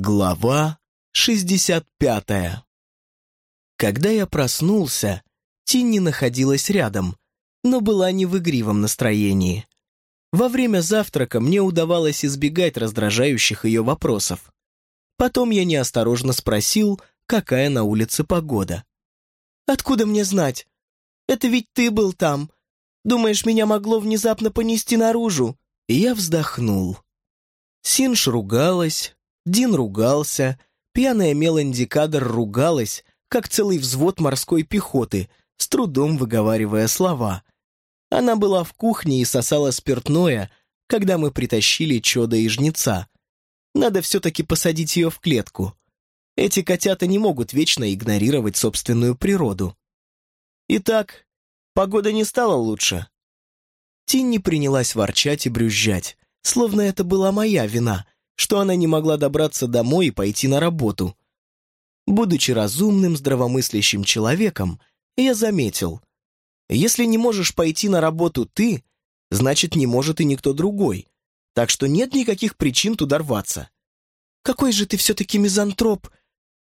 Глава 65 Когда я проснулся, Тинни находилась рядом, но была не в игривом настроении. Во время завтрака мне удавалось избегать раздражающих ее вопросов. Потом я неосторожно спросил, какая на улице погода. «Откуда мне знать? Это ведь ты был там. Думаешь, меня могло внезапно понести наружу?» И я вздохнул. Синж ругалась, Дин ругался, пьяная Меланди Кадр ругалась, как целый взвод морской пехоты, с трудом выговаривая слова. Она была в кухне и сосала спиртное, когда мы притащили чудо и жнеца. Надо все-таки посадить ее в клетку. Эти котята не могут вечно игнорировать собственную природу. Итак, погода не стала лучше. Тинни принялась ворчать и брюзжать, словно это была моя вина — что она не могла добраться домой и пойти на работу. Будучи разумным, здравомыслящим человеком, я заметил, если не можешь пойти на работу ты, значит, не может и никто другой, так что нет никаких причин туда рваться. Какой же ты все-таки мизантроп,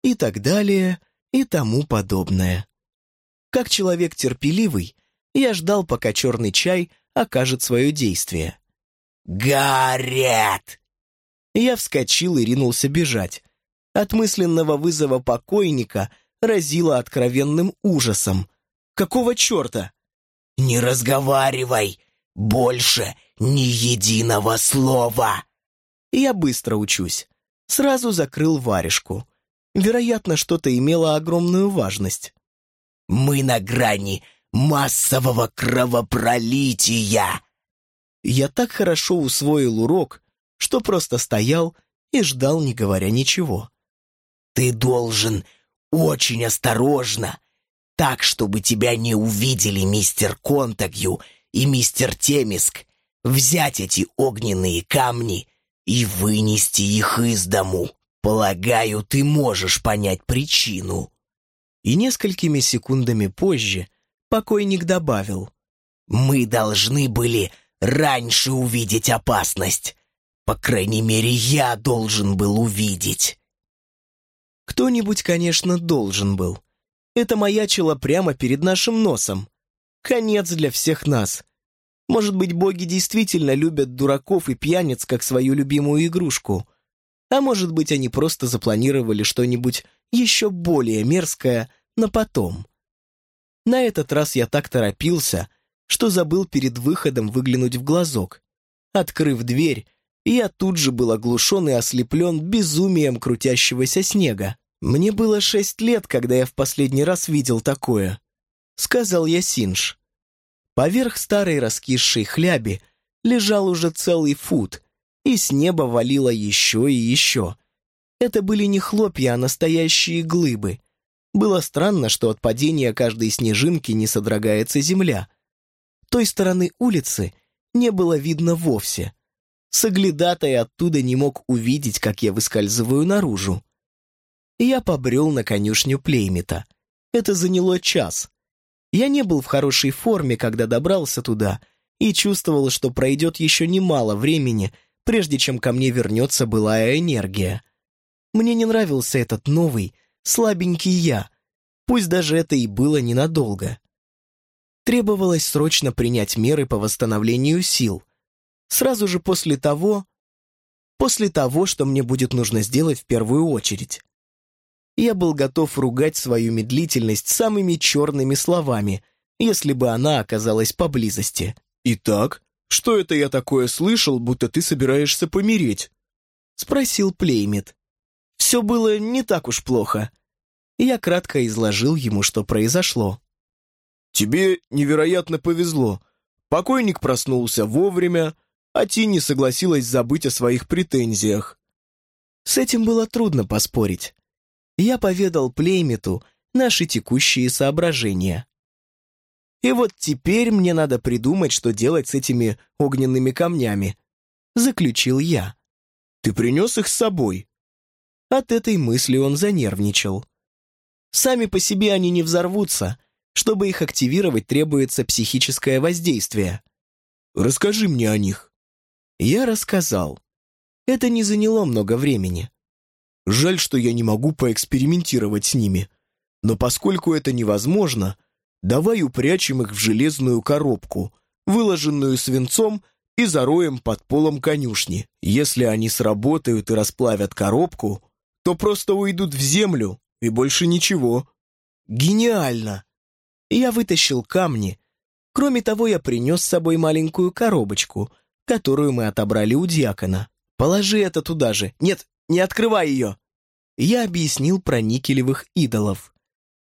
и так далее, и тому подобное. Как человек терпеливый, я ждал, пока черный чай окажет свое действие. «Горят!» Я вскочил и ринулся бежать. От мысленного вызова покойника разило откровенным ужасом. Какого черта? «Не разговаривай! Больше ни единого слова!» Я быстро учусь. Сразу закрыл варежку. Вероятно, что-то имело огромную важность. «Мы на грани массового кровопролития!» Я так хорошо усвоил урок, что просто стоял и ждал, не говоря ничего. «Ты должен очень осторожно, так, чтобы тебя не увидели мистер Контагью и мистер Темиск, взять эти огненные камни и вынести их из дому. Полагаю, ты можешь понять причину». И несколькими секундами позже покойник добавил. «Мы должны были раньше увидеть опасность. По крайней мере, я должен был увидеть. Кто-нибудь, конечно, должен был. Это маячило прямо перед нашим носом. Конец для всех нас. Может быть, боги действительно любят дураков и пьяниц как свою любимую игрушку. А может быть, они просто запланировали что-нибудь еще более мерзкое на потом. На этот раз я так торопился, что забыл перед выходом выглянуть в глазок. Открыв дверь, я тут же был оглушен и ослеплен безумием крутящегося снега. Мне было шесть лет, когда я в последний раз видел такое. Сказал я Синж. Поверх старой раскисшей хляби лежал уже целый фут, и с неба валило еще и еще. Это были не хлопья, а настоящие глыбы. Было странно, что от падения каждой снежинки не содрогается земля. Той стороны улицы не было видно вовсе — Соглядатай оттуда не мог увидеть, как я выскальзываю наружу. Я побрел на конюшню Плеймита. Это заняло час. Я не был в хорошей форме, когда добрался туда, и чувствовал, что пройдет еще немало времени, прежде чем ко мне вернется былая энергия. Мне не нравился этот новый, слабенький я, пусть даже это и было ненадолго. Требовалось срочно принять меры по восстановлению сил — Сразу же после того... После того, что мне будет нужно сделать в первую очередь. Я был готов ругать свою медлительность самыми черными словами, если бы она оказалась поблизости. «Итак, что это я такое слышал, будто ты собираешься помереть?» Спросил Плеймит. Все было не так уж плохо. Я кратко изложил ему, что произошло. «Тебе невероятно повезло. Покойник проснулся вовремя, а Тинни согласилась забыть о своих претензиях. С этим было трудно поспорить. Я поведал Плеймиту наши текущие соображения. И вот теперь мне надо придумать, что делать с этими огненными камнями. Заключил я. Ты принес их с собой? От этой мысли он занервничал. Сами по себе они не взорвутся. Чтобы их активировать, требуется психическое воздействие. Расскажи мне о них. Я рассказал. Это не заняло много времени. Жаль, что я не могу поэкспериментировать с ними. Но поскольку это невозможно, давай упрячем их в железную коробку, выложенную свинцом и зароем под полом конюшни. Если они сработают и расплавят коробку, то просто уйдут в землю и больше ничего. Гениально! Я вытащил камни. Кроме того, я принес с собой маленькую коробочку, которую мы отобрали у дьякона. Положи это туда же. Нет, не открывай ее. Я объяснил про никелевых идолов.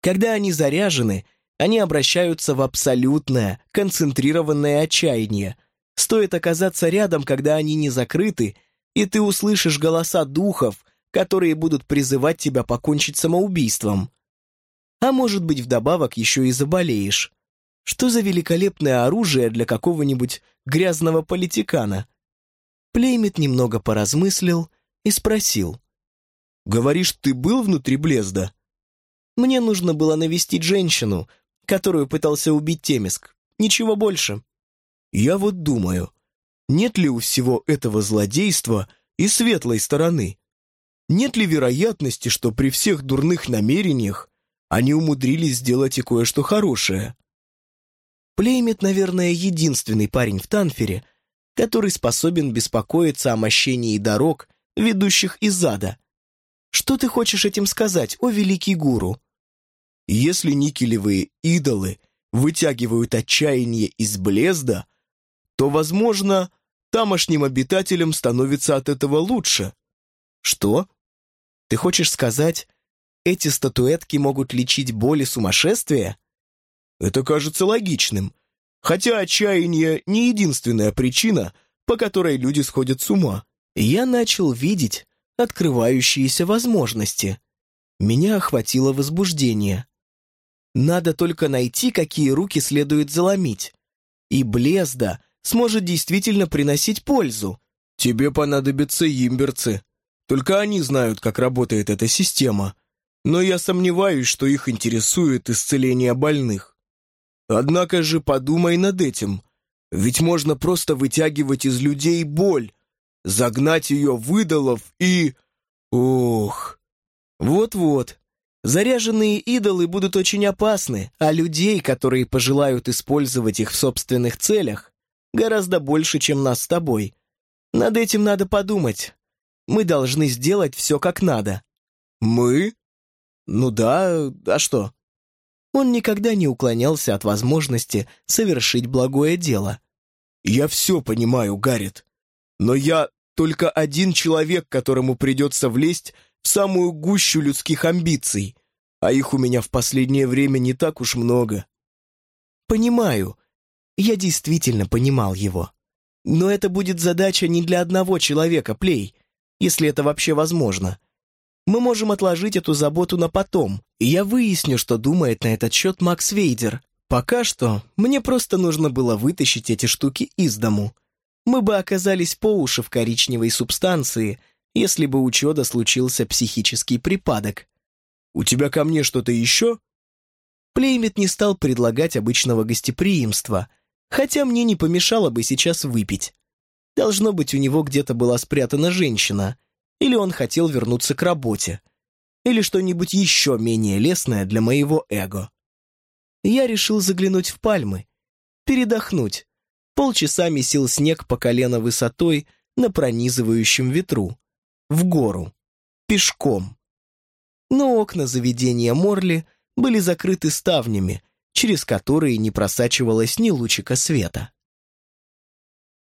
Когда они заряжены, они обращаются в абсолютное, концентрированное отчаяние. Стоит оказаться рядом, когда они не закрыты, и ты услышишь голоса духов, которые будут призывать тебя покончить самоубийством. А может быть, вдобавок еще и заболеешь. Что за великолепное оружие для какого-нибудь грязного политикана? Плеймит немного поразмыслил и спросил. «Говоришь, ты был внутри Блезда?» «Мне нужно было навестить женщину, которую пытался убить Темиск. Ничего больше». «Я вот думаю, нет ли у всего этого злодейства и светлой стороны? Нет ли вероятности, что при всех дурных намерениях они умудрились сделать и кое-что хорошее?» Плеймит, наверное, единственный парень в Танфере, который способен беспокоиться о мощении дорог, ведущих из ада. Что ты хочешь этим сказать, о великий гуру? Если никелевые идолы вытягивают отчаяние из блезда, то, возможно, тамошним обитателям становится от этого лучше. Что? Ты хочешь сказать, эти статуэтки могут лечить боли сумасшествия? Это кажется логичным. Хотя отчаяние не единственная причина, по которой люди сходят с ума. Я начал видеть открывающиеся возможности. Меня охватило возбуждение. Надо только найти, какие руки следует заломить. И Блезда сможет действительно приносить пользу. Тебе понадобятся имберцы. Только они знают, как работает эта система. Но я сомневаюсь, что их интересует исцеление больных. Однако же подумай над этим. Ведь можно просто вытягивать из людей боль, загнать ее в идолов и... Ох! Вот-вот. Заряженные идолы будут очень опасны, а людей, которые пожелают использовать их в собственных целях, гораздо больше, чем нас с тобой. Над этим надо подумать. Мы должны сделать все как надо. Мы? Ну да, а что? Он никогда не уклонялся от возможности совершить благое дело. «Я все понимаю, Гаррит, но я только один человек, которому придется влезть в самую гущу людских амбиций, а их у меня в последнее время не так уж много». «Понимаю. Я действительно понимал его. Но это будет задача не для одного человека, Плей, если это вообще возможно. Мы можем отложить эту заботу на потом, и я выясню, что думает на этот счет Макс Вейдер. Пока что мне просто нужно было вытащить эти штуки из дому. Мы бы оказались по уши в коричневой субстанции, если бы у Чода случился психический припадок. «У тебя ко мне что-то еще?» Плеймит не стал предлагать обычного гостеприимства, хотя мне не помешало бы сейчас выпить. Должно быть, у него где-то была спрятана женщина — или он хотел вернуться к работе, или что-нибудь еще менее лестное для моего эго. Я решил заглянуть в пальмы, передохнуть. Полчаса месил снег по колено высотой на пронизывающем ветру. В гору. Пешком. Но окна заведения Морли были закрыты ставнями, через которые не просачивалось ни лучика света.